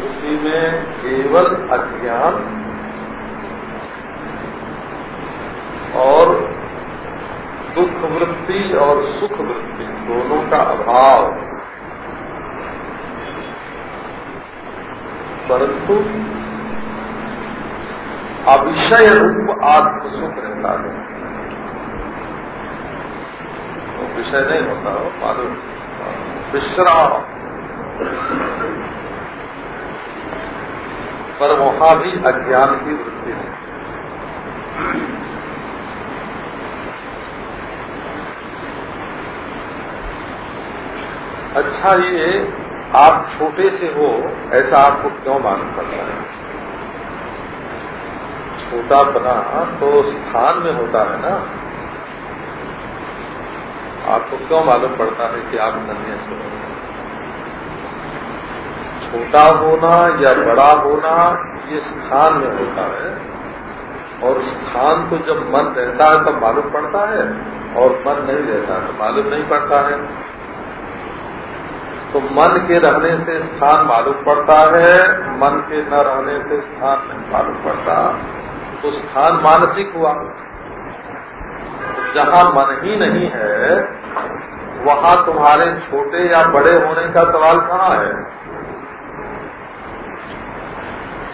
वृत्ति में केवल अज्ञान और दुख वृत्ति और सुख वृत्ति दोनों का अभाव। परंतु अविषय रूप आत्म सुख रहता है। तो विषय नहीं होता, मालूम। विश्राम। पर वहाँ भी अज्ञान की वृद्धि है। अच्छा ये, आप छोटे से हो, ऐसा आपको क्यों मालूम पड़ता है? छोटा बना तो स्थान में होता है ना। आपको क्यों मालूम पड़ता है कि आप नन्हे से हो? छोटा होना या बड़ा होना, ये स्थान में होता है। और स्थान तो जब मन रहता है, तब मालूम पड़ता है, और मन नहीं रहता है तो मालूम नहीं पड़ता है। तो मन के रहने से स्थान मालूम पड़ता है, मन के न रहने से स्थान नहीं मालूम पड़ता। तो स्थान मानसिक हुआ। जहाँ मन ही नहीं है, वहाँ तुम्हारे छोटे या बड़े होने का सवाल कहाँ है?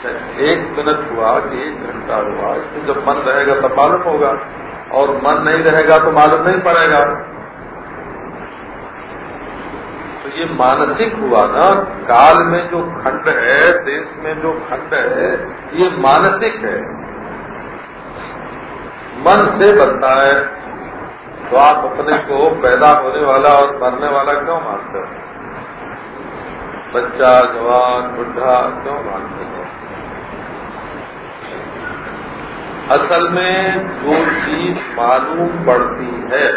एक मिनट हुआ कि एक घंटा हुआ इसमें जब मन रहेगा तब मालूम होगा, और मन नहीं रहेगा तो मालूम नहीं पड़ेगा। तो ये मानसिक हुआ ना, काल में जो खंड है, देश में जो खंड है, ये मानसिक है। मन से बनता है तो आप अपने को पैदा होने वाला और मरने वाला क्यों मानते हो? बच्चा, जवान, बुढ़ा क्यों मानते हो? असल में जो चीज़ मालूम पड़ती है।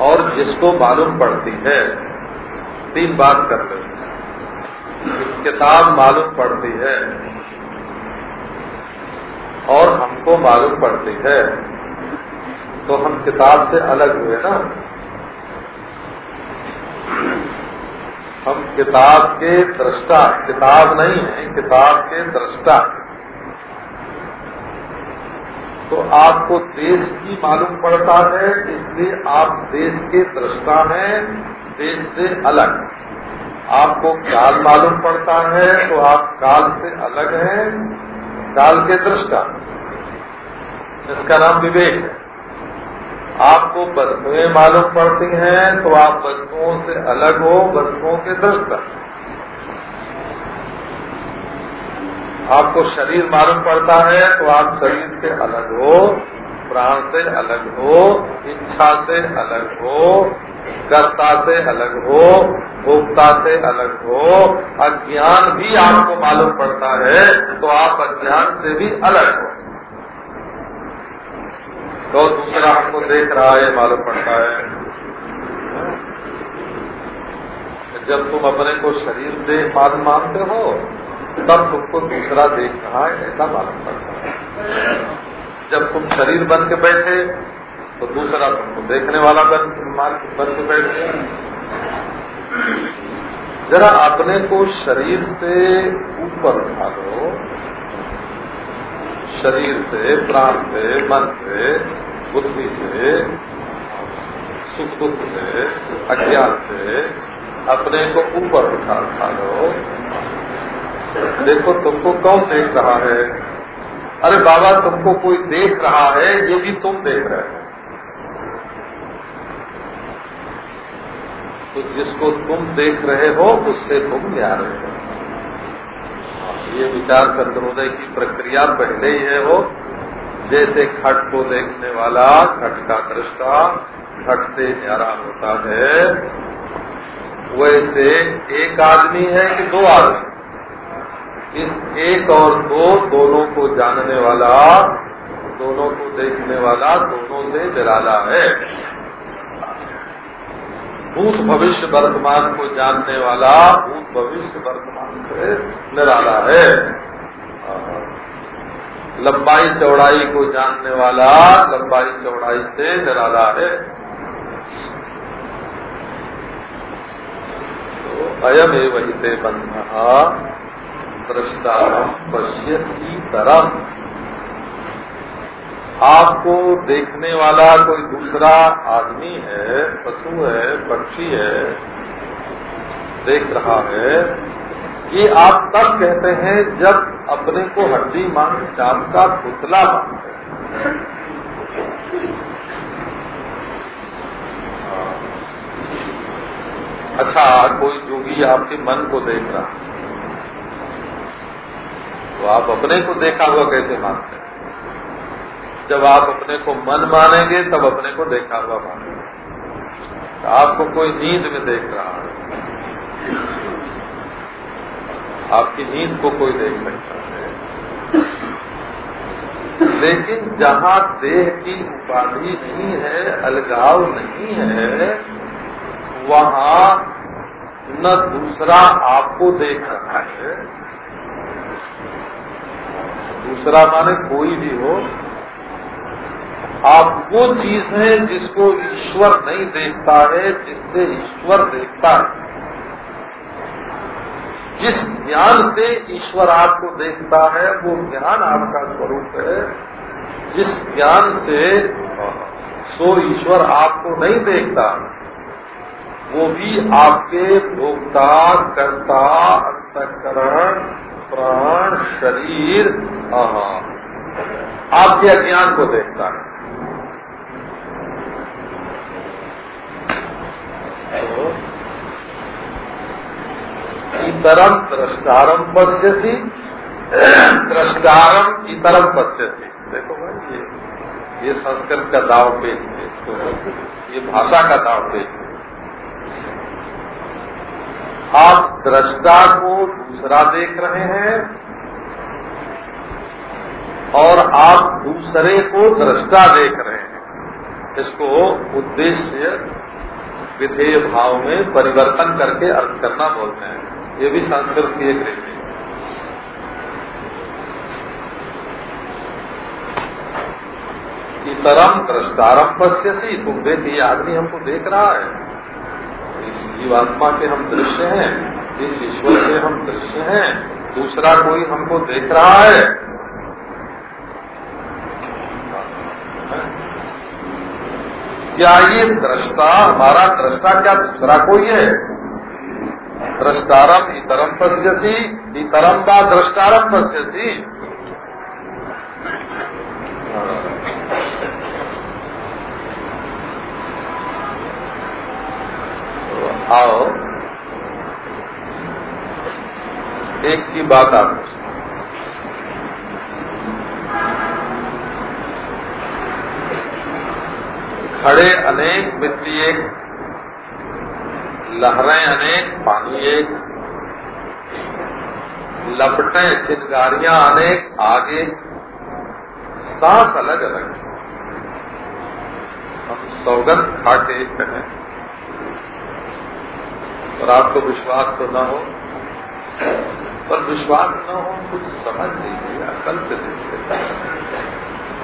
और जिसको मालूम पड़ती है, तीन बात कर ले किताब मालूम पड़ती है और हमको मालूम पड़ती है तो हम किताब से अलग हुए ना। हम किताब के दृष्टा, किताब नहीं है, किताब के दृष्टा। तो आपको देश की मालूम पड़ता है, इसलिए आप देश के दृष्टा हैं, देश से अलग। आपको काल मालूम पड़ता है तो आप काल से अलग हैं, काल के दृष्टा। इसका नाम विवेक है। आपको वस्तुएँ मालूम पड़ती हैं तो आप वस्तुओं से अलग हो, वस्तुओं के दृष्टा। आपको शरीर मालूम पड़ता है तो आप शरीर से अलग हो, प्राण से अलग हो, इच्छा से अलग हो, कर्ता से अलग हो, भोक्ता से अलग हो, अज्ञान भी आपको मालूम पड़ता है तो आप अज्ञान से भी अलग हो। तो दूसरा हमको देख रहा है, मालूम पड़ता है। जब तुम अपने को शरीर से मानते हो, तब तुमको दूसरा देख रहा है, ऐसा मालूम पड़ता है। जब तुम शरीर बन के बैठे तो दूसरा तुमको देखने वाला बन बन के बैठे। जरा अपने को शरीर से ऊपर उठा दो शरीर से, प्राण से, मन से, बुद्धि से सुख दुख से, अज्ञान से, अपने को ऊपर उठा उठा लो देखो, तुमको कौन देख रहा है? अरे बाबा, तुमको कोई देख रहा है? ये भी तुम देख रहे हो। तो जिसको तुम देख रहे हो, उससे तुम रहे हो। ये विचार चंद्रोदय की प्रक्रिया पहले ही है वो, जैसे खट को देखने वाला, खट का दृष्टा, खट से न्यारा होता है, वैसे एक आदमी है कि दो आदमी? इस एक और दो दोनों को जानने वाला, दोनों को देखने वाला, दोनों से निराला है। भूत भविष्य वर्तमान को जानने वाला भूत भविष्य वर्तमान से निराला है। लंबाई चौड़ाई को जानने वाला, लंबाई चौड़ाई से निराला है। अयमेव हिते बंध दृष्टारम पश्य तरम। आपको देखने वाला कोई दूसरा आदमी है, पशु है, पक्षी है, देख रहा है ये आप तब कहते हैं जब अपने को हड्डी मान चाँद का पुतला मानते हैं। अच्छा कोई जोगी आपके मन को देख रहा तो आप अपने को देखा हुआ कैसे मानते हैं? जब आप अपने को मन मानेंगे, तब अपने को देखा हुआ मानेंगे। तो आपको कोई नींद में देख रहा है। आपकी नींद को कोई देख सकता है। लेकिन जहाँ देह की उपाधि नहीं है, अलगाव नहीं है, वहाँ न दूसरा आपको देख रहा है। दूसरा माने कोई भी हो आप वो चीज़ है जिसको ईश्वर नहीं देखता है, जिससे ईश्वर देखता है। जिस ज्ञान से ईश्वर आपको देखता है, वो ज्ञान आपका स्वरूप है। जिस ज्ञान से सो ईश्वर आपको नहीं देखता, वो भी आपके भोक्ता, कर्ता, अंतकरण, प्राण, शरीर आपके अज्ञान को देखता है। तो इतरम द्रष्टारम पश्यसी द्रष्टारम इतरम पश्यसी। देखो भाई, ये ये संस्कृत का दाव पेज है, इसको ये भाषा का दाव पेज है। आप दृष्टा को दूसरा देख रहे हैं और आप दूसरे को दृष्टा देख रहे हैं। इसको उद्देश्य विधेय भाव में परिवर्तन करके अर्थ करना बोलते हैं। ये भी संस्कृत की एक रीति इतरम दृष्टारम पश्यसी तुम देख, ये आदमी हमको देख रहा है। इस जीवात्मा के हम दृश्य हैं, इस ईश्वर के हम दृश्य हैं। दूसरा कोई हमको देख रहा है। क्या ये दृष्टा, हमारा दृष्टा क्या दूसरा कोई है? द्रष्टारम इतरम पश्यसी, इतरम का द्रष्टारम पश्यसी। तो आओ। एक की बात आप खड़े अनेक मिट्टी एक, लहरें अनेक, पानी एक, लपटे चिंगारियाँ अनेक, आगे सांस अलग अलग। हम सौगंध खाटे हैं। और आपको विश्वास तो न हो, पर विश्वास न हो, कुछ समझ लीजिए अकल से देखिए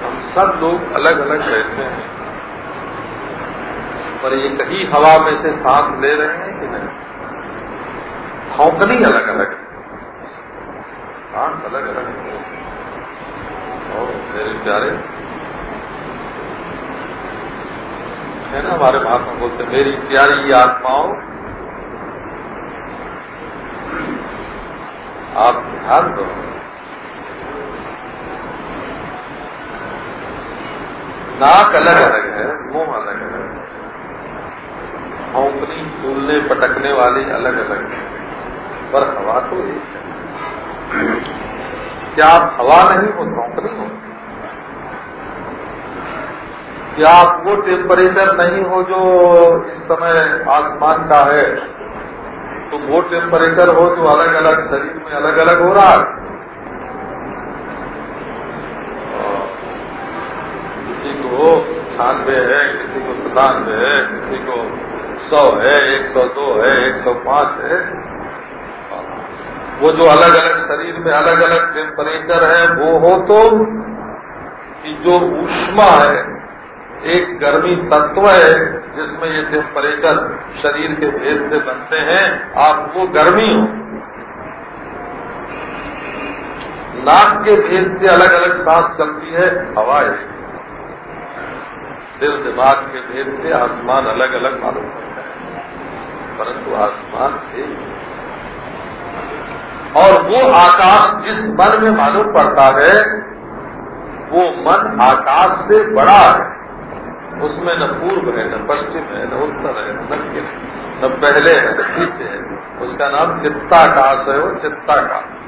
हम सब लोग अलग अलग रहते हैं। पर ये कहीं हवा में से सांस ले रहे हैं कि नहीं? खौकनी अलग अलग। सांस अलग अलग है। और मेरे प्यारे, है ना, हमारे महात्मा बोलते मेरी प्यारी आत्माओं, आप ध्यान दो। नाक अलग अलग है, मुँह अलग अलग है। भौंकनी, फूलने, पटकने वाली अलग अलग है। पर हवा तो एक है। क्या आप हवा नहीं हो भौंकनी हो? क्या आप वो टेम्परेचर नहीं हो जो इस समय आसमान का है? तो वो टेम्परेचर हो जो अलग अलग शरीर में अलग अलग हो रहा है। किसी को छानवे है, किसी को सतानवे है, किसी को सौ है, एक सौ दो है, एक सौ पाँच है। वो जो अलग अलग शरीर में अलग अलग टेम्परेचर है, वो हो तो कि जो ऊष्मा है, एक गर्मी तत्व है, जिसमें ये टेम्परेचर शरीर के भेद से बनते हैं, आप वो गर्मी हो। नाक के भेद से अलग अलग सांस चलती है, हवा है। दिल दिमाग के भेद से आसमान अलग अलग मालूम होता है। परंतु आसमान से और वो आकाश जिस मन में मालूम पड़ता है, वो मन आकाश से बड़ा है। उसमें न पूर्व है, न पश्चिम है, न उत्तर है, न दक्षिण है, न पहले है, न पीछे है। उसका नाम चित्ताकाश है, वो चित्ताकाश।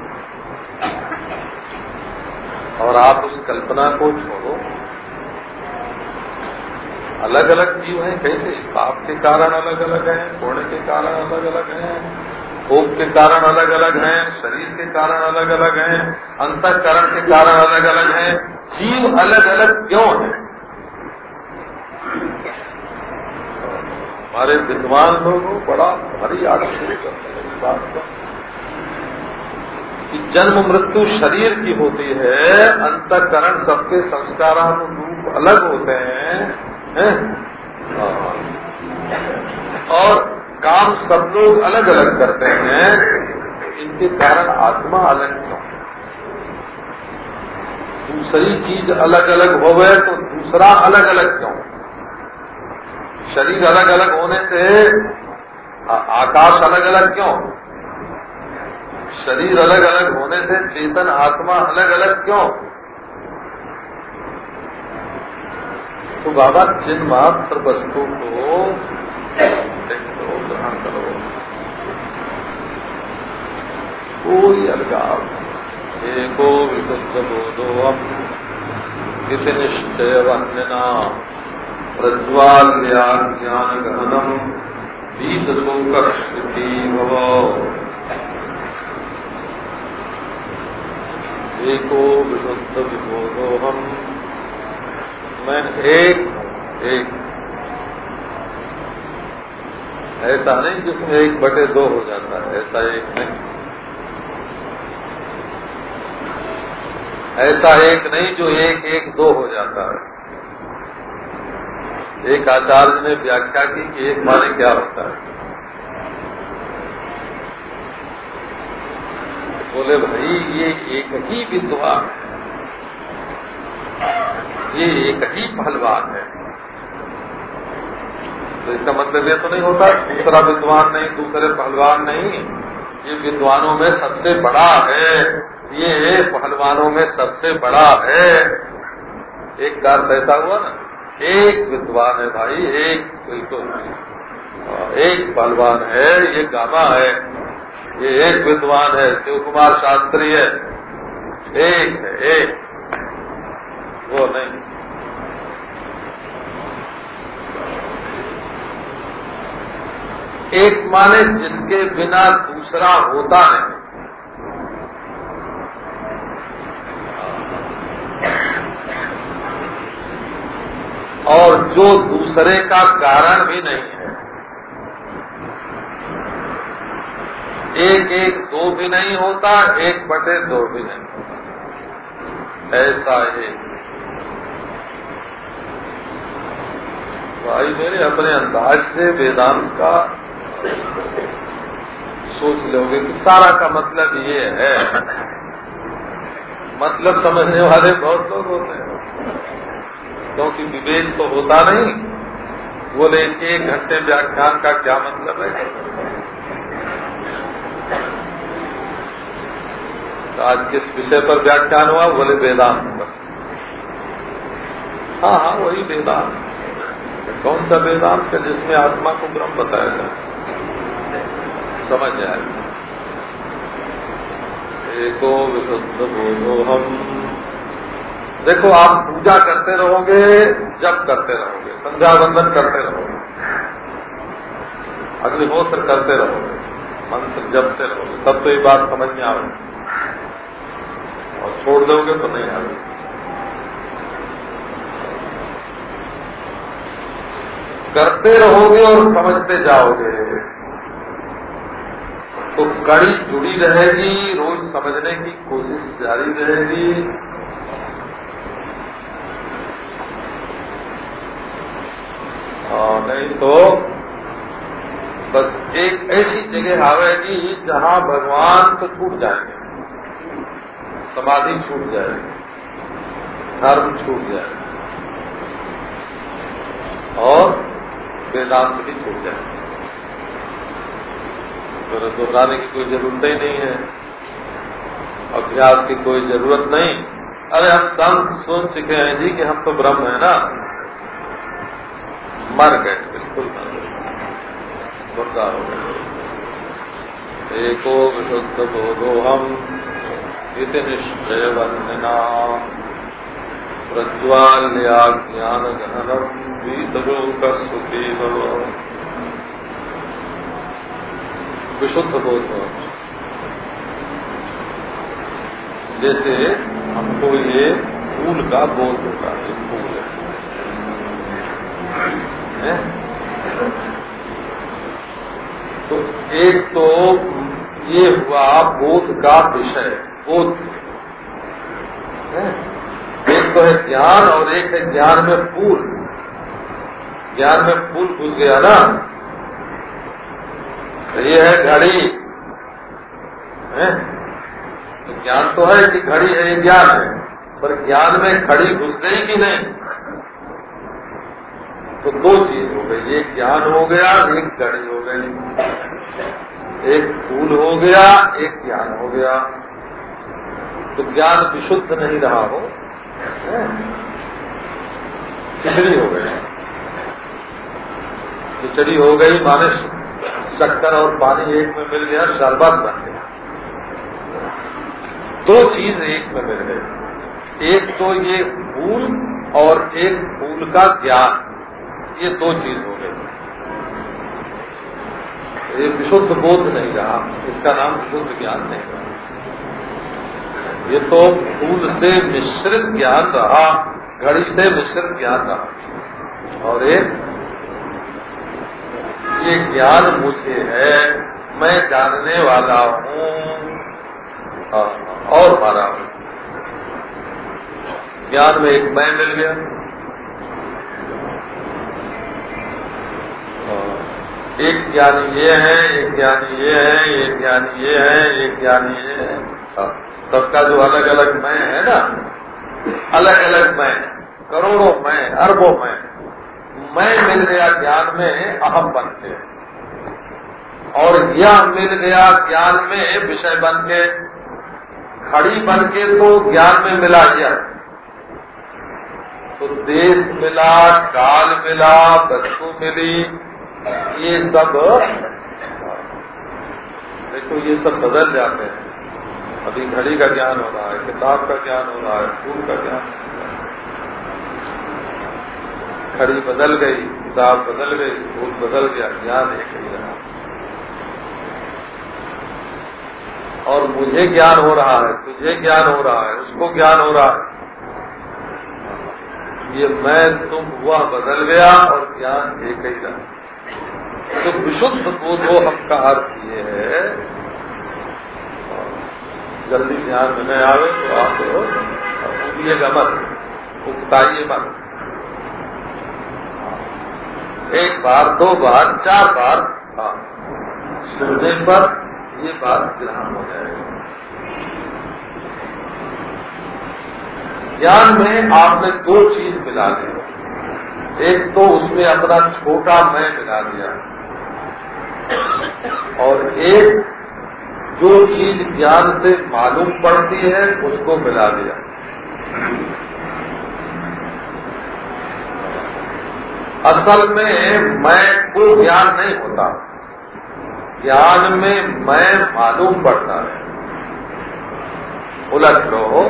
और आप उस कल्पना को छोड़ो अलग अलग जीव हैं, कैसे? पाप के कारण अलग अलग हैं, पुण्य के कारण अलग अलग हैं, भोग के कारण अलग अलग हैं, शरीर के कारण अलग अलग हैं, अंतकरण के कारण अलग अलग हैं। जीव अलग अलग क्यों है? हमारे विद्वान लोग बड़ा भारी आश्चर्य करते हैं इस बात का। कि जन्म मृत्यु शरीर की होती है, अंतकरण सबके संस्कारानुरूप अलग होते हैं। और काम सब लोग अलग अलग करते हैं, इनके कारण आत्मा अलग क्यों दूसरी चीज़ अलग अलग हो गए तो दूसरा अलग अलग क्यों? शरीर अलग अलग होने से आकाश अलग अलग क्यों? शरीर अलग अलग होने से चेतन आत्मा अलग अलग क्यों? तो बाबा जिन मात्र वस्तु को ग्रहण करो। कोई अलगाव एको विशुद्ध बोधो हम इति निश्चय वन्यना प्रज्वाल्या ज्ञान गहनम बीत शोक स्थिति भव एको विशुद्ध विबोधो हम मैं एक एक। ऐसा नहीं जिसमें एक बटे दो हो जाता है, ऐसा एक नहीं। ऐसा एक नहीं जो एक एक दो हो जाता है। एक आचार्य ने व्याख्या की कि एक माने क्या होता है। बोले भाई, ये एक ही विद्वान है। ये एक ही पहलवान है। तो इसका मतलब ये तो नहीं होता दूसरा विद्वान नहीं, दूसरे पहलवान नहीं। ये विद्वानों में सबसे बड़ा है। ये पहलवानों में सबसे बड़ा है। एक कार ऐसा हुआ ना? एक विद्वान है भाई, एक बिल्कुल एक पहलवान है, ये गामा है। ये एक विद्वान है शिव कुमार शास्त्री है। एक है, एक। वो नहीं। एक माने जिसके बिना दूसरा होता नहीं। और जो दूसरे का कारण भी नहीं है। एक एक दो भी नहीं होता, एक बटे दो भी नहीं होता। ऐसा एक भाई, मेरे अपने अंदाज से वेदांत का सोच लोगे कि सारा का मतलब ये है। मतलब समझने वाले बहुत लोग होते हैं। क्योंकि विवेक तो होता नहीं। बोले एक घंटे व्याख्यान का क्या मतलब है? तो आज किस विषय पर व्याख्यान हुआ? बोले वेदांत पर। हाँ हाँ वही वेदांत। कौन सा वेदांत है जिसमें आत्मा को ब्रह्म बताया जाए समझ जाए एको विशुद्ध बोलो हम। देखो, आप पूजा करते रहोगे जब करते रहोगे संध्या बंधन करते रहोगे। अग्निहोत्र करते रहोगे, मंत्र जपते रहोगे, तब तो ये बात समझ में आवे। और छोड़ दोगे तो नहीं आवे। करते रहोगे और समझते जाओगे। तो कड़ी जुड़ी रहेगी, रोज समझने की कोशिश जारी रहेगी। और नहीं तो बस एक ऐसी जगह आवेगी जहाँ भगवान तो छूट जाएँगे। समाधि छूट जाएगी। धर्म छूट जाएगा। और वेदांत भी छूट जाए। तो दोहराने की कोई ज़रूरत ही नहीं है। अभ्यास की कोई ज़रूरत नहीं। अरे हम संत सुन चुके हैं जी कि हम तो ब्रह्म है ना। मर गए, बिल्कुल हो गए। एको विशुद्ध बोधो हम इति निश्चय वंदना। प्रज्वाल्या ज्ञान गहनम। वीतलोक सुखी विशुद्ध बोध जैसे हमको ये फूल का बोध होता है फूल है। तो एक तो ये हुआ बोध का विषय, बोध। एक तो है ज्ञान और एक है ज्ञान में फूल। ज्ञान में फूल घुस गया ना तो ये है घड़ी। है? तो ज्ञान तो है कि घड़ी है, ये ज्ञान है, पर ज्ञान में खड़ी घुस गई कि नहीं। तो दो चीज़ हो गई, एक ज्ञान हो गया, एक घड़ी हो गई। एक फूल हो गया, एक ज्ञान हो गया। तो ज्ञान विशुद्ध नहीं रहा हो खिचड़ी हो गई? खिचड़ी हो गई माने शक्कर और पानी एक में मिल गया, शरबत बन गया। दो चीज़ एक में मिल गई। एक तो ये फूल और एक फूल का ज्ञान, ये दो चीज़ हो गई। ये विशुद्ध बोध नहीं रहा, इसका नाम विशुद्ध ज्ञान नहीं रहा। ये तो फूल से मिश्रित ज्ञान रहा, घड़ी से मिश्रित ज्ञान रहा। और एक ये ज्ञान मुझे है मैं जानने वाला हूँ। और मारा। हूँ ज्ञान में एक मैं मिल गया। एक ज्ञानी ये है एक ज्ञानी ये है एक ज्ञानी ये है एक ज्ञानी ये है। हाँ, सबका जो अलग अलग मैं है ना अलग अलग मैं करोड़ों मैं अरबों मैं। मैं मिल गया ज्ञान में, अहम बन के। और यह मिल गया ज्ञान में विषय बन के। खड़ी बन के तो ज्ञान में मिला गया तो देश मिला, काल मिला, वस्तु मिली, ये सब देखो, ये सब बदल जाते हैं। अभी घड़ी का ज्ञान हो रहा है, किताब का ज्ञान हो रहा है, फूल का ज्ञान घड़ी बदल गई, किताब बदल गई फूल बदल गया, ज्ञान एक ही रहा। और मुझे ज्ञान हो रहा है, तुझे ज्ञान हो रहा है, उसको ज्ञान हो रहा है। ये मैं, तुम हुआ बदल गया और ज्ञान एक ही रहा। तो विशुद्ध बोधो हम का अर्थ ये है। जल्दी ध्यान में नहीं आवे तो आप उबिएगा मत, उकताइए मत। एक बार, दो बार, चार बार हाँ। सुनने पर ये बात ग्रहण हो जाएगी। ज्ञान में आपने दो चीज़ मिला दी। एक तो उसमें अपना छोटा मैं मिला दिया। और एक, जो चीज़ ज्ञान से मालूम पड़ती है, उसको मिला दिया। असल में मैं को ज्ञान नहीं होता। ज्ञान में मैं मालूम पड़ता है। उलट लो,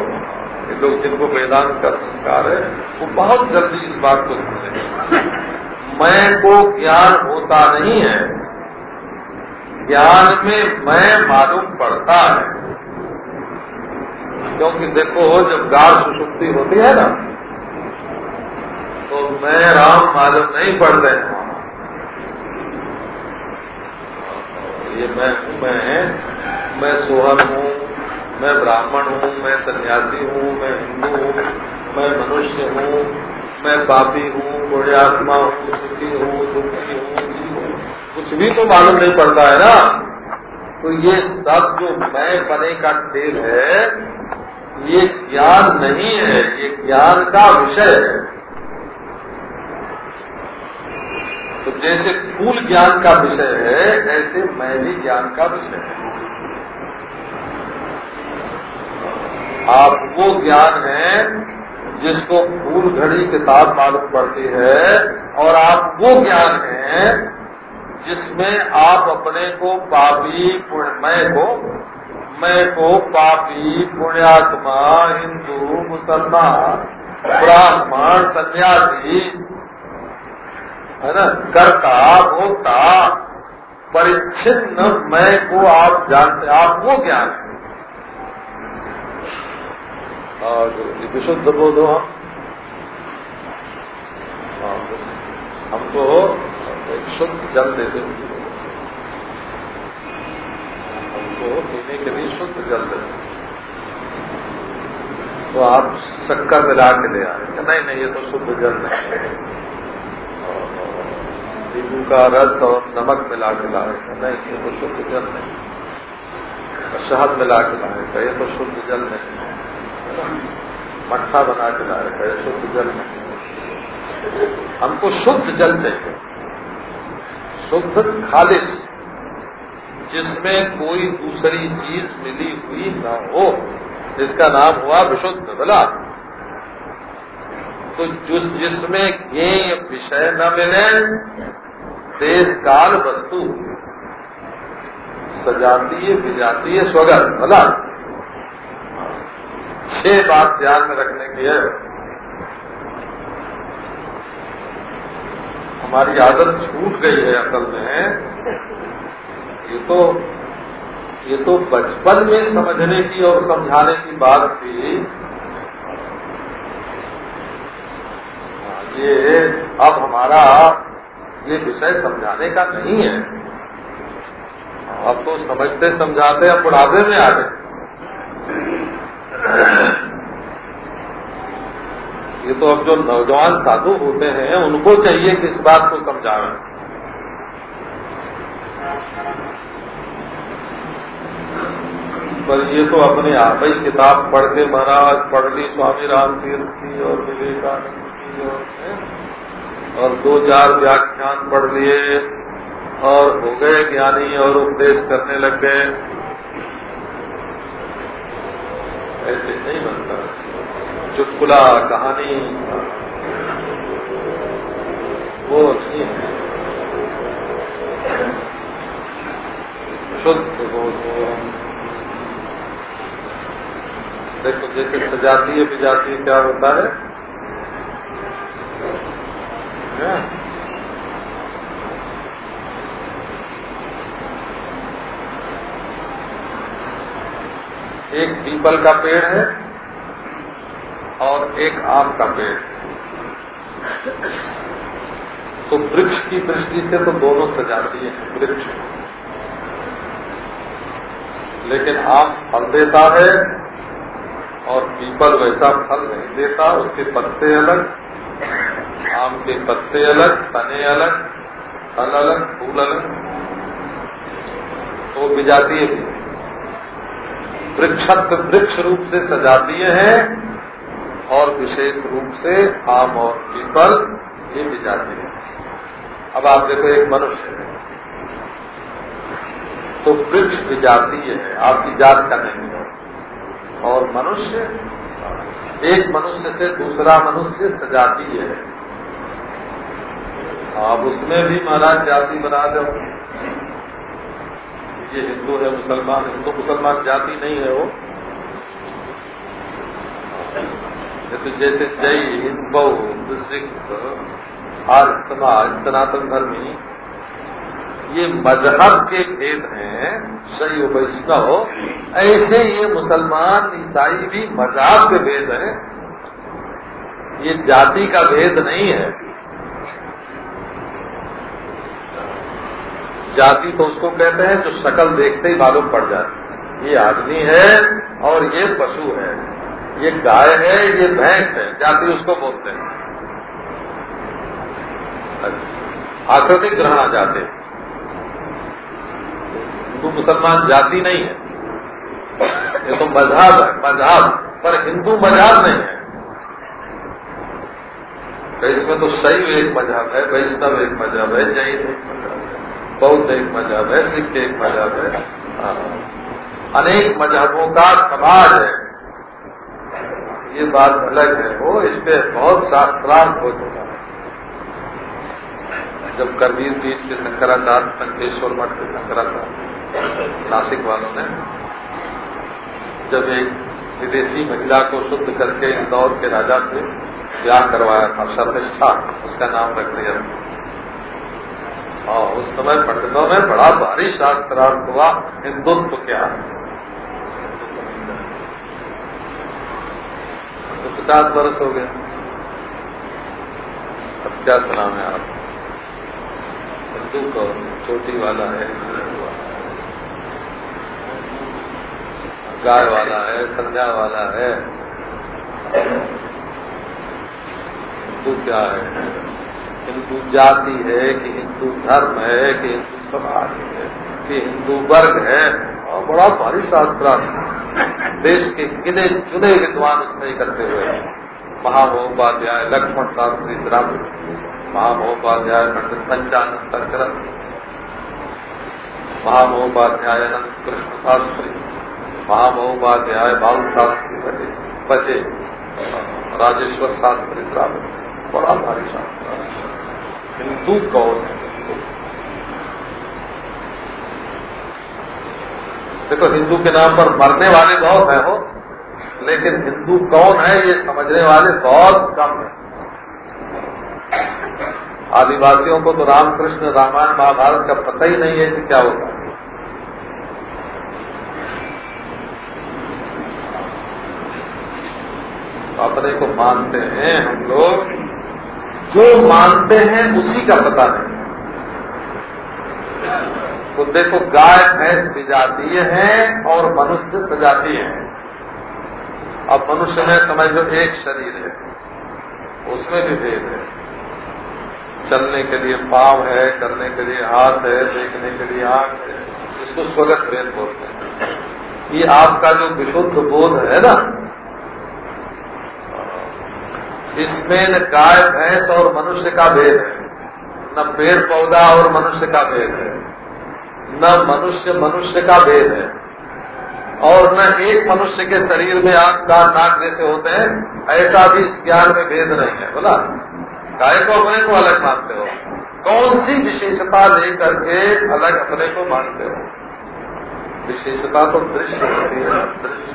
ये लोग जिनको वेदांत का संस्कार है, वो बहुत जल्दी इस बात को समझेंगे मैं को ज्ञान होता नहीं है। ज्ञान में मैं मालूम पड़ता है। क्योंकि देखो, जब गाढ़ सुसुप्ति होती है ना तो मैं राम मालूम नहीं पड़ते हैं। ये मैं हूँ, मैं मैं सोहन हूँ, मैं ब्राह्मण हूँ, मैं सन्यासी हूँ, मैं हिंदू हूँ, मैं मनुष्य हूँ, मैं पापी हूँ आत्मा हूँ सुखी हूँ, दुखी हूँ। कुछ भी तो मालूम नहीं पड़ता है ना। तो ये सब जो मैं बने का खेल है, ये ज्ञान नहीं है, ये ज्ञान का विषय है तो जैसे फूल ज्ञान का विषय है, ऐसे मैं भी ज्ञान का विषय है। आप वो ज्ञान है जिसको फूल घड़ी किताब मालूम पड़ती है, और आप वो ज्ञान है जिसमें आप अपने को पापी मैं को मैं को पापी पुण्यात्मा, हिंदू, मुसलमान, ब्राह्मण, सन्यासी है ना? करता भोक्ता परिच्छिन्न मैं को आप जानते आप वो ज्ञान है। और विशुद्ध बोधो हम। हाँ, हमको एक शुद्ध जल देते हमको पीने के लिए शुद्ध जल देते तो आप शक्कर मिला के ले आए। नहीं नहीं ये तो शुद्ध जल नहीं है। नींबू का रस और नमक मिला के लाए नहीं, ये तो शुद्ध जल नहीं। शहद मिला के लाए ये तो शुद्ध जल नहीं। मट्ठा बना के लाए शुद्ध जल नहीं। हमको शुद्ध जल चाहिए। शुद्ध खालिश, जिसमें कोई दूसरी चीज़ मिली हुई न हो इसका नाम हुआ विशुद्ध बोला। तो जिस जिसमें ज्ञेय विषय न मिले देश काल वस्तु। सजातीय विजातीय स्वगत बोला छह बात ध्यान में रखने की है हमारी आदत छूट गई है असल में। ये तो ये तो बचपन में समझने की और समझाने की बात थी। हाँ, ये अब हमारा ये विषय समझाने का नहीं है। अब तो समझते समझाते अब बुढ़ापे में आ गए। ये तो अब जो नौजवान साधु होते हैं उनको चाहिए कि इस बात को समझावें पर ये तो अपने आप ही किताब पढ़ के महाराज पढ़ ली स्वामी राम तीर्थ की और विवेकानंद की और, और दो चार व्याख्यान पढ़ लिए और हो गए ज्ञानी और उपदेश करने लग गए। ऐसे नहीं बनता। चुटकुला, कहानी। वो नहीं है। शुद्ध बोध देखो, जैसे सजातीय विजातीय क्या होता है? एक पीपल का पेड़ है और एक आम का पेड़ तो वृक्ष की दृष्टि से तो दोनों सजाती है, वृक्ष। लेकिन आम फल देता है और पीपल वैसा फल नहीं देता, उसके पत्ते अलग आम के पत्ते अलग, तने अलग फल अलग, फूल अलग। तो विजातीय भी। वृक्षत्व वृक्ष रूप से सजातीय है और विशेष रूप से आम और पीपल ये भी जाते हैं। अब आप देखो, एक मनुष्य है। तो वृक्ष विजातीय है, आपकी जात का नहीं है। और मनुष्य एक मनुष्य से दूसरा मनुष्य सजातीय है। आप उसमें भी महाराज जाति बना दो। ये हिंदू है, मुसलमान हिंदू मुसलमान जाति नहीं है वो। तो जैसे जय हिंद, बौद्ध, सिख, आर्य समाज, सनातन धर्मी ये मज़हब के भेद हैं शैव वैष्णव, ऐसे ये मुसलमान, ईसाई भी मज़हब के भेद हैं। ये जाति का भेद नहीं है। जाति तो उसको कहते हैं जो शकल देखते ही मालूम पड़ जाती ये आदमी है और ये पशु है। ये गाय है, ये भैंस है, जाति उसको बोलते हैं। आकृतिक ग्रहण आ जाते हिंदू मुसलमान जाति नहीं है। ये तो मज़हब है, मज़हब, पर हिंदू मज़हब नहीं है। तो इसमें तो शैव एक मज़हब है, वैष्णव एक मज़हब है, जैन एक मज़हब है, बौद्ध एक मज़हब है, सिख एक मज़हब है। हाँ। अनेक मजहबों का समाज है। ये बात अलग है। वो इस पे बहुत शास्त्रार्थ हो चुका है। जब करवीर बीच के शंकराचार्य संकेश्वर मठ के शंकराचार्य नासिक वालों ने, जब एक विदेशी महिला को शुद्ध करके इंदौर के राजा से ब्याह करवाया था शर्मिष्ठा उसका नाम रख दिया। और उस समय पंडितों में बड़ा भारी शास्त्रार्थ हुआ, हिंदुत्व क्या तो पचास वर्ष हो गए। अब क्या सुना है आप हिंदू को चोटी वाला है। गाय वाला है, संध्या वाला है। हिंदू क्या है? हिंदू जाति है कि हिंदू धर्म है कि हिंदू समाज है कि हिंदू वर्ग है? और बड़ा भारी शास्त्र देश के गिने चुने विद्वान उसमें इकट्ठे हुए महामहोपाध्याय लक्ष्मण शास्त्री द्राविड, महामहोपाध्याय पंडित पंचानंद शंकर महामहोपाध्याय अनंत कृष्ण शास्त्री। महामहोपाध्याय बाल शास्त्री बचे बचे। राजेश्वर शास्त्री द्राविड बड़ा भारी शास्त्र। हिंदू कौन है? देखो, हिंदू के नाम पर मरने वाले बहुत हैं हो लेकिन हिंदू कौन है, ये समझने वाले बहुत कम है। आदिवासियों को तो रामकृष्ण, रामायण, महाभारत का पता ही नहीं है कि क्या होता है। अपने को मानते हैं हम लोग जो मानते हैं उसी का पता नहीं। तो देखो गाय भैंस विजातीय है और मनुष्य सजातीय है। अब मनुष्य में समझ लो एक शरीर है उसमें भी भेद है। चलने के लिए पाव है करने के लिए हाथ है देखने के लिए आँख है इसको स्वगत भेद बोलते हैं। ये आपका जो विशुद्ध बोध है ना इसमें न गाय, भैंस और मनुष्य का भेद है। न पेड़, पौधा और मनुष्य का भेद है। न मनुष्य मनुष्य का भेद है। और न एक मनुष्य के शरीर में आँख का नाक जैसे होते हैं, ऐसा भी इस ज्ञान में भेद नहीं है। बोला? गाय को अपने को अलग मानते हो। कौन सी विशेषता लेकर के अलग अपने को मानते हो? विशेषता तो दृश्य होती है, दृश्य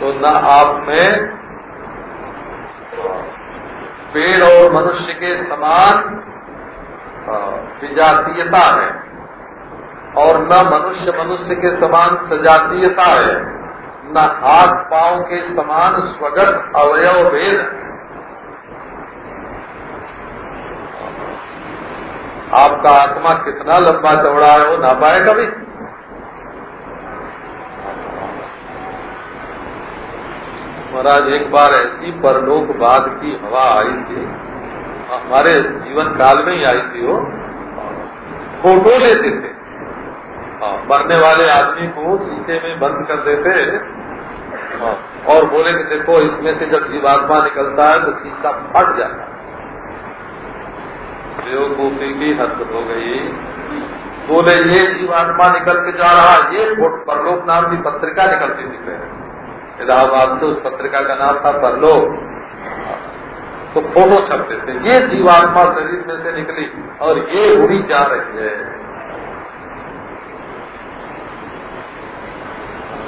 तो न आप में पेड़ और मनुष्य के समान विजातीयता है, और न मनुष्य मनुष्य के समान सजातीयता है, न हाथ पाँव के समान स्वगत अवयव भेद आपका आत्मा कितना लंबा चौड़ा है, वो ना पाए कभी महाराज एक बार ऐसी परलोक बाद की हवा आई थी। हमारे जीवन काल में ही आई थी वो। फ़ोटो लेते थे। हाँ, मरने वाले आदमी को शीशे में बंद कर देते। हाँ, और बोले कि देखो इसमें से जब जीवात्मा निकलता है तो शीशा फट जाता है। बेवकूफ़ी की हद हो गई। बोले ये जीवात्मा निकल के जा रहा ये परलोक नाम की पत्रिका निकलती दिख रहे हैं इलाहाबाद से उस पत्रिका का नाम था परलोक। तो फ़ोटो छपते थे। ये जीवात्मा शरीर में से निकली और ये उड़ी जा रही है।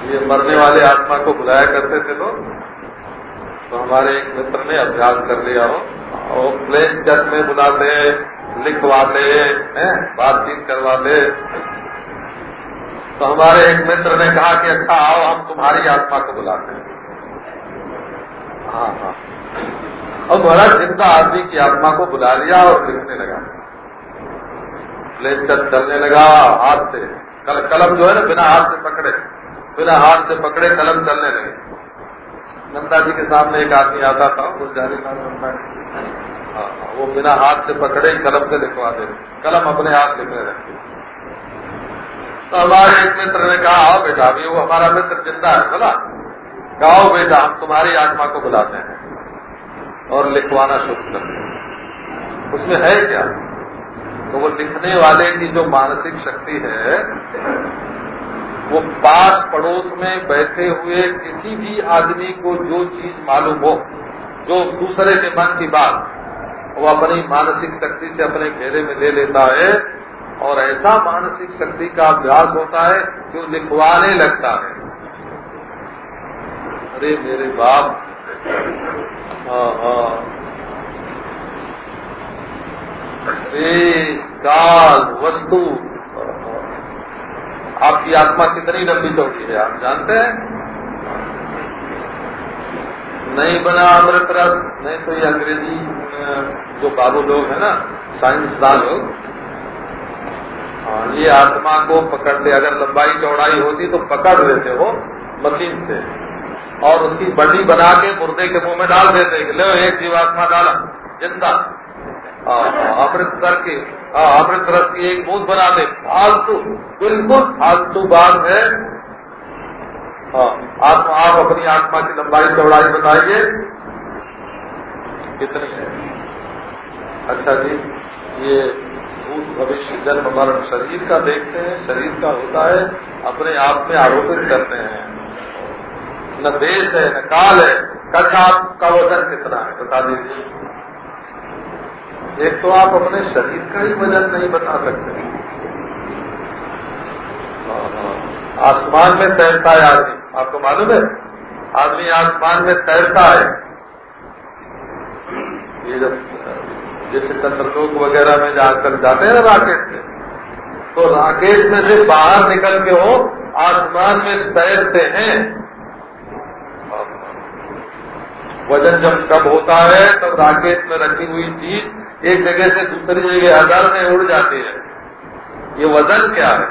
ये मरने वाले आत्मा को बुलाया करते थे लोग। तो हमारे एक मित्र ने अभ्यास कर लिया हो। और प्लेन चट में बुलाते, लिखवाते, हैं, बातचीत करवाते। तो हमारे एक मित्र ने कहा कि अच्छा आओ हम तुम्हारी आत्मा को बुलाते हैं। हाँ हाँ। और बड़ा ज़िंदा आदमी की आत्मा को बुला लिया और लिखने लगा। लेक्चर चलने लगा हाथ से। कल, कलम जो है ना बिना हाथ से पकड़े। बिना हाथ से पकड़े कलम चलने लगे। नंदा जी के सामने एक आदमी आता था जारी लाल नंदा हाँ, वो बिना हाथ से पकड़े कलम से लिखवा दे। कलम अपने हाथ लिखने रखे तो हमारे एक मित्र ने कहा, आओ बेटा, अभी वो हमारा मित्र ज़िंदा है, बोला। गाओ बेटा, हम तुम्हारी आत्मा को बुलाते हैं और लिखवाना शुरू करते हैं उसमें है क्या? तो वो लिखने वाले की जो मानसिक शक्ति है, वो पास पड़ोस में बैठे हुए किसी भी आदमी को जो चीज़ मालूम हो, जो दूसरे के मन की बात, वो अपनी मानसिक शक्ति से अपने घेरे में ले लेता है और ऐसा मानसिक शक्ति का अभ्यास होता है वो लिखवाने लगता है। अरे मेरे बाप। हाँ हाँ। देश काल वस्तु। आपकी आत्मा कितनी लंबी चौड़ी है, आप जानते हैं? नहीं बना अमृत रस नहीं तो ये अंग्रेज़ी जो बाबू लोग है ना, साइंसदान लोग। हाँ ये आत्मा को पकड़ते अगर लंबाई चौड़ाई होती तो पकड़ लेते हो मशीन से। और उसकी बड़ी बना के मुर्दे के मुँह में डाल देते ले, एक जीवात्मा डाला, ज़िंदा। अमृत करके अमृत रस की एक बूंद बना दे। फालतू, बिल्कुल फालतू बात है। आप आप अपनी आत्मा की लंबाई चौड़ाई बताइए। कितनी है। अच्छा जी, ये भूत भविष्य, जन्म, मरण, शरीर का देखते हैं, शरीर का होता है, अपने आप में आरोपित करते हैं। न देश है, न काल है कक्षा का वज़न कितना है, बता दीजिए। एक तो आप अपने शरीर का ही वज़न नहीं बता सकते। आसमान में तैरता है आदमी, आपको मालूम है? आदमी आसमान में तैरता है। ये जब जैसे चंद्रलोक वगैरह में जाकर जाते हैं राकेट में तो राकेट में से बाहर निकल के हो आसमान में तैरते हैं। वज़न जब कब होता है, तब राकेट में रखी हुई चीज़ एक जगह से दूसरी जगह हज़ार में उड़ जाती है। ये वज़न क्या है?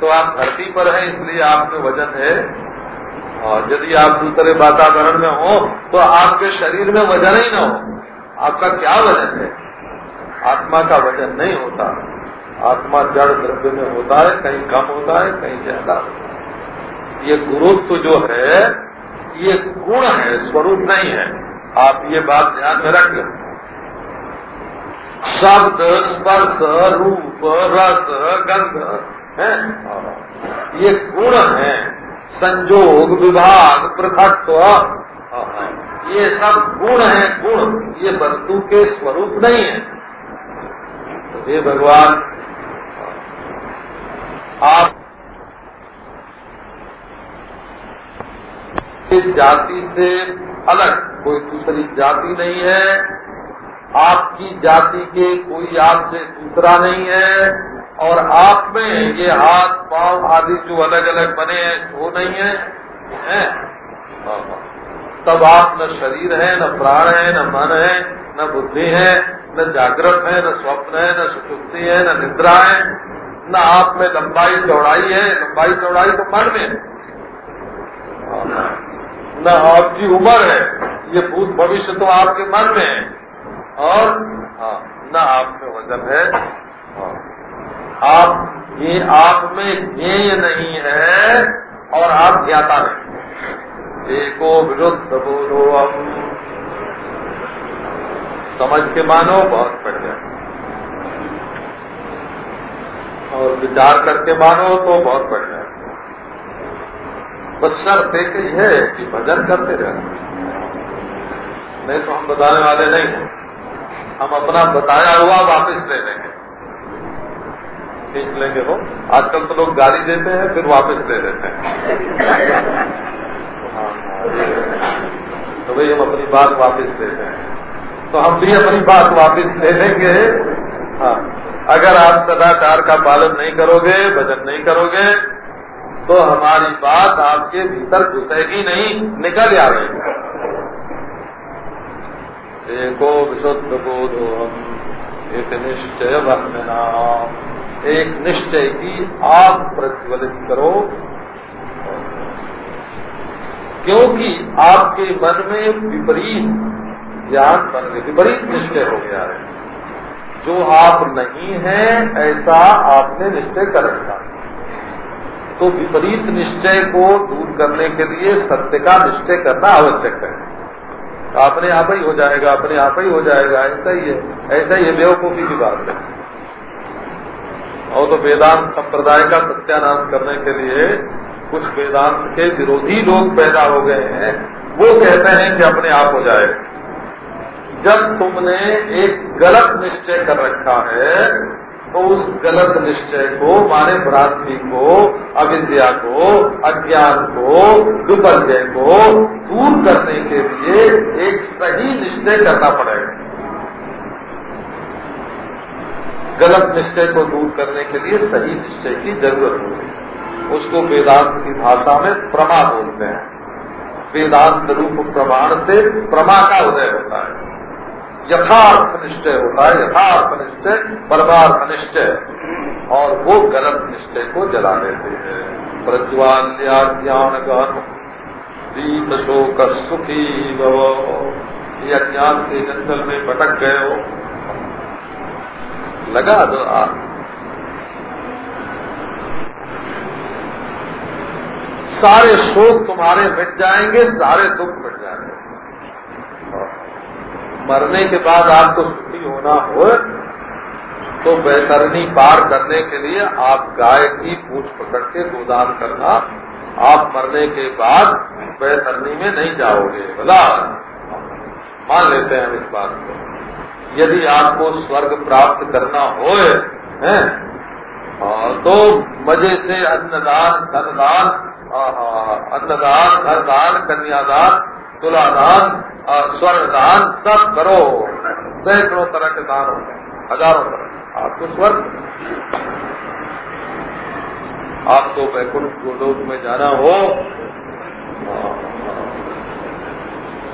तो आप धरती पर हैं, इसलिए आप में वज़न है। और यदि आप दूसरे वातावरण में हो तो आपके शरीर में वज़न ही ना हो। आपका क्या वज़न है? आत्मा का वज़न नहीं होता। आत्मा जड़ द्रव्य में होता है, कहीं कम होता है, कहीं ज़्यादा होता है। ये गुरुत्व जो है, ये गुण है, स्वरूप नहीं है। आप ये बात ध्यान में रख। लें शब्द, स्पर्श, रूप, रस, गंध, है? ये गुण है। संजोग, विभाग, पृथकत्व। ये सब गुण है गुण। ये वस्तु के स्वरूप नहीं है। तो हे भगवान आप जाति से अलग कोई दूसरी जाति नहीं है। आपकी जाति के कोई आपसे दूसरा नहीं है। और आप में ये हाथ पाँव आदि जो अलग अलग बने हैं वो नहीं है, है? तब आप न शरीर है न प्राण है न मन है न बुद्धि है न जागृत है न स्वप्न है न सुषुप्ति है न निद्रा है न आप में लंबाई चौड़ाई है। लंबाई चौड़ाई तो मन में न आपकी उम्र है। ये भूत भविष्य तो आपके मन में है। और हाँ, न आप में वज़न है। हाँ, आप ये आप में ज्ञेय नहीं है और आप ज्ञाता नहीं। एको विरुद्ध बोलो अब समझ के मानो बहुत बढ़िया और विचार करके मानो तो बहुत बढ़िया बस शर्त एक ही है कि भजन करते रहना नहीं तो हम बताने वाले नहीं हैं। हम अपना बताया हुआ वापस ले लेंगे। खींच लेंगे वो। आजकल तो लोग गाली देते हैं, फिर वापस ले लेते हैं। तो भाई हम अपनी बात वापस लेते हैं तो हम भी अपनी बात वापस ले लेंगे। हाँ। अगर आप सदाचार का पालन नहीं करोगे, भजन नहीं करोगे तो हमारी बात आपके भीतर घुसेगी नहीं, निकल आएगी एको विशुद्ध बोधो हम एक निश्चय बंधना एक निश्चय की आप प्रज्वलित करो क्योंकि आपके मन में विपरीत ज्ञान बन गए, विपरीत निश्चय हो गया है। जो आप नहीं हैं, ऐसा आपने निश्चय कर रखा तो विपरीत निश्चय को दूर करने के लिए सत्य का निश्चय करना आवश्यक है। अपने आप ही हो जाएगा अपने आप ही हो जाएगा, ऐसा ही है, ऐसा ही है, बेवकूफ़ी की बात है। और तो वेदांत संप्रदाय का सत्यानाश करने के लिए कुछ वेदांत के विरोधी लोग पैदा हो गए हैं, वो कहते हैं कि अपने आप हो जाए। जब तुमने एक गलत निश्चय कर रखा है तो उस गलत निश्चय को, माने भ्रांति को, अविद्या को, अज्ञान को दुपल्य को दूर करने के लिए एक सही निश्चय करना पड़ेगा। गलत निश्चय को दूर करने के लिए सही निश्चय की ज़रूरत होगी उसको वेदांत की भाषा में प्रमा बोलते हैं। वेदांत रूप प्रमाण से प्रमा का उदय होता है। यथार्थ निश्चय होता है, यथार्थ निश्चय परमार्थ निश्चय और वो गलत निश्चय को जला देते हैं। प्रज्वाल्या ज्ञान गहन दीप शोक सुखी ये अज्ञान के जंगल में भटक गए हो। लगा दो आप सारे शोक तुम्हारे मिट जाएँगे, सारे दुख मिट जाएँगे। मरने के बाद आपको सुखी होना हो तो बेतरनी पार करने के लिए आप गाय की पूछ पकड़ के गोदान करना, आप मरने के बाद बेतरनी में नहीं जाओगे। बोला मान लेते हैं इस बात को। यदि आपको स्वर्ग प्राप्त करना हो है तो मज़े से अन्नदान, धनदान अन्नदान, धनदान, कन्यादान, तुलादान स्वर्ण दान सब करो। सैकड़ों तरह के दान होते हैं, हज़ारों तरह आपको स्वर्ग आपको वैकुंठ गोलोक में जाना हो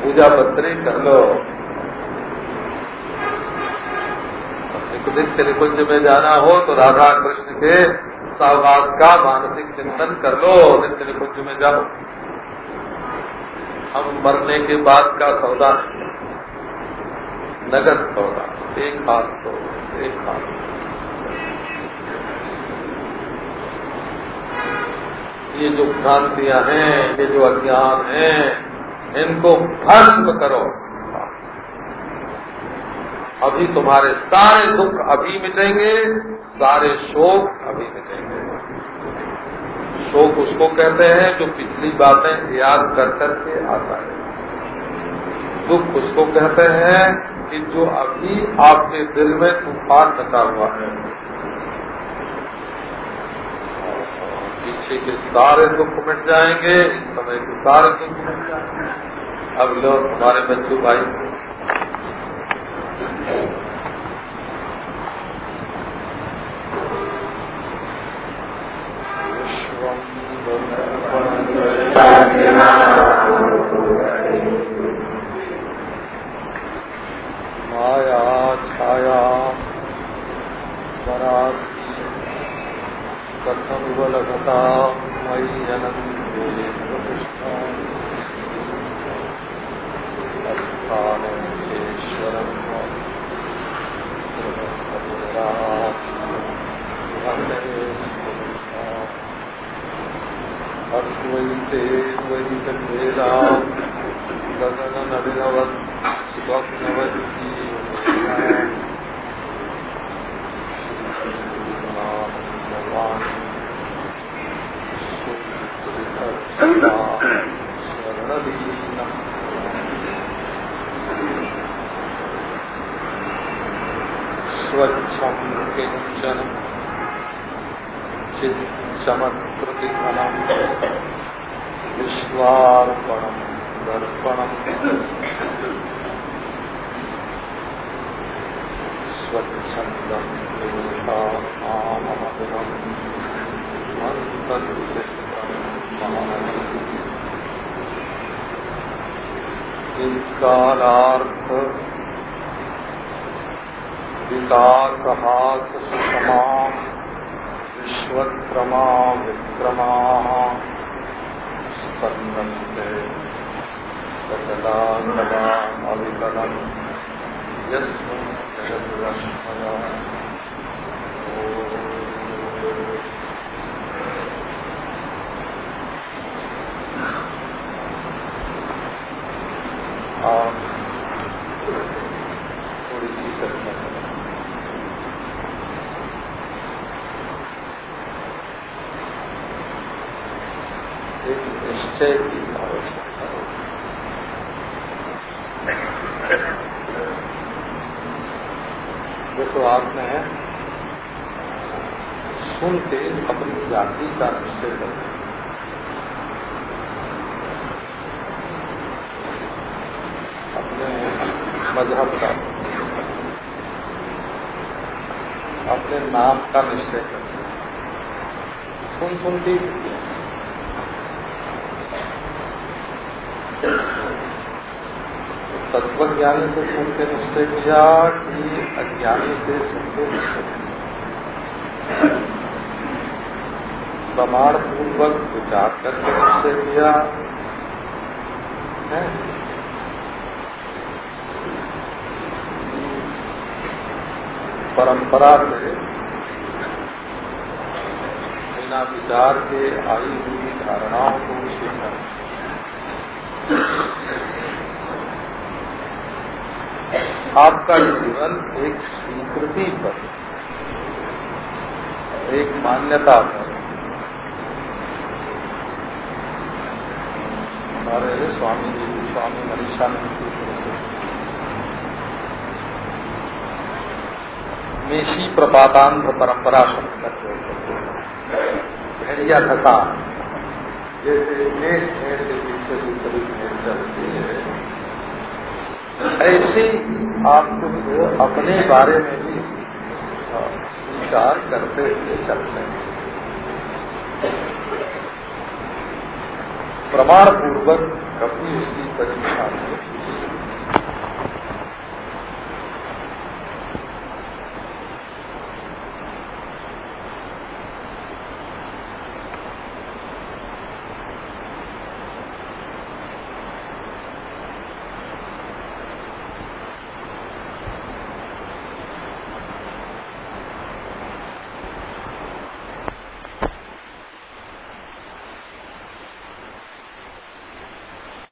पूजा पत्री कर लो। नित्य निकुंज में जाना हो तो राधा कृष्ण के सहवास का मानसिक चिंतन कर लो, नित्य निकुंज में जाओ। हम मरने के बाद का सौदा नगद सौदा, एक हाथ तो एक हाथ। ये जो भ्रांतियाँ हैं, ये जो अज्ञान हैं, इनको भस्म करो। अभी तुम्हारे सारे दुख अभी मिटेंगे, सारे शोक अभी मिटेंगे। शोक उसको कहते हैं जो पिछली बातें याद कर करके आता है। दुख उसको कहते हैं कि जो अभी आपके दिल में तूफ़ान मचा हुआ है, पीछे के सारे दुख मिट जाएँगे, इस समय के सारे दुख मिट जाएँगे। अब लोग हमारे बच्चों भाई। माया छाया परा कथम बलगता मयि जनम प्रतिष्ठा कालार्थ विलासहास सुषमा विश्वक्रमा विक्रमा सम्पन्नन्ते सकलाकलामविकलम् यस्मिन् जगद्रश्मया थोड़ी सी चर्चा एक निश्चय की आवश्यकता देखो आपने सुन के अपनी जाति का निश्चय कर मज़हब का। अपने नाम का निश्चय करते सुन सुन के। तत्व ज्ञानी से सुन के निश्चय किया कि अज्ञानी से सुन के निश्चय किया। प्रमाण पूर्वक विचार करके निश्चय किया। है? परंपरा से बिना विचार के आई हुई धारणाओं को स्वीकार आपका जीवन एक स्वीकृति पर, एक मान्यता पर। हमारे स्वामी जी, स्वामी मनीषानंद की मेशी प्रपातांध्र परंपरा शब्द भेड़िया धसा जैसे भेड़ भेड़ के पीछे दूसरी भेड़ चलती है। ऐसे आप कुछ अपने बारे में भी स्वीकार करते हुए चलते हैं। प्रमाण पूर्वक कभी उसकी परीक्षा